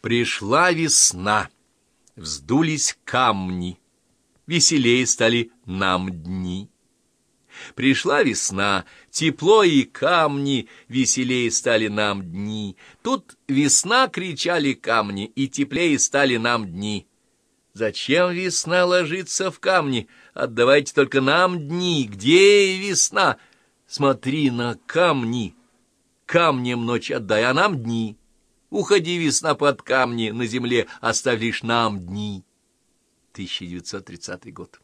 Пришла весна, вздулись камни, Веселее стали нам дни. Пришла весна, тепло и камни, Веселее стали нам дни. Тут весна кричали камни, И теплее стали нам дни. Зачем весна ложится в камни? Отдавайте только нам дни. Где весна? Смотри на камни. Камнем ночь отдай, а нам дни. Уходи, весна, под камни, на земле оставь лишь нам дни. 1930 год.